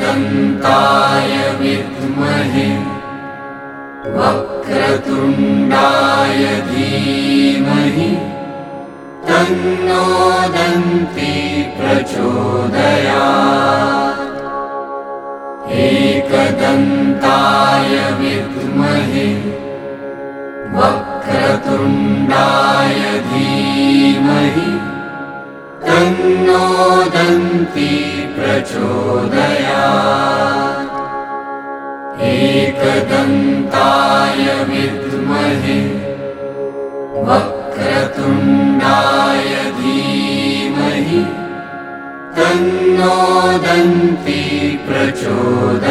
एकदन्ताय विद्महे वक्रतुण्डाय धीमहि तन्नोदन्ति एकदन्ताय विद्महे। वक्रतुण्डाय धीमहि। तन्नोदन्ति प्रचोदया एकदन्ताय विद्महे। वक्रतुण्डाय धीमहि। तन्नोदन्ति प्रचोदया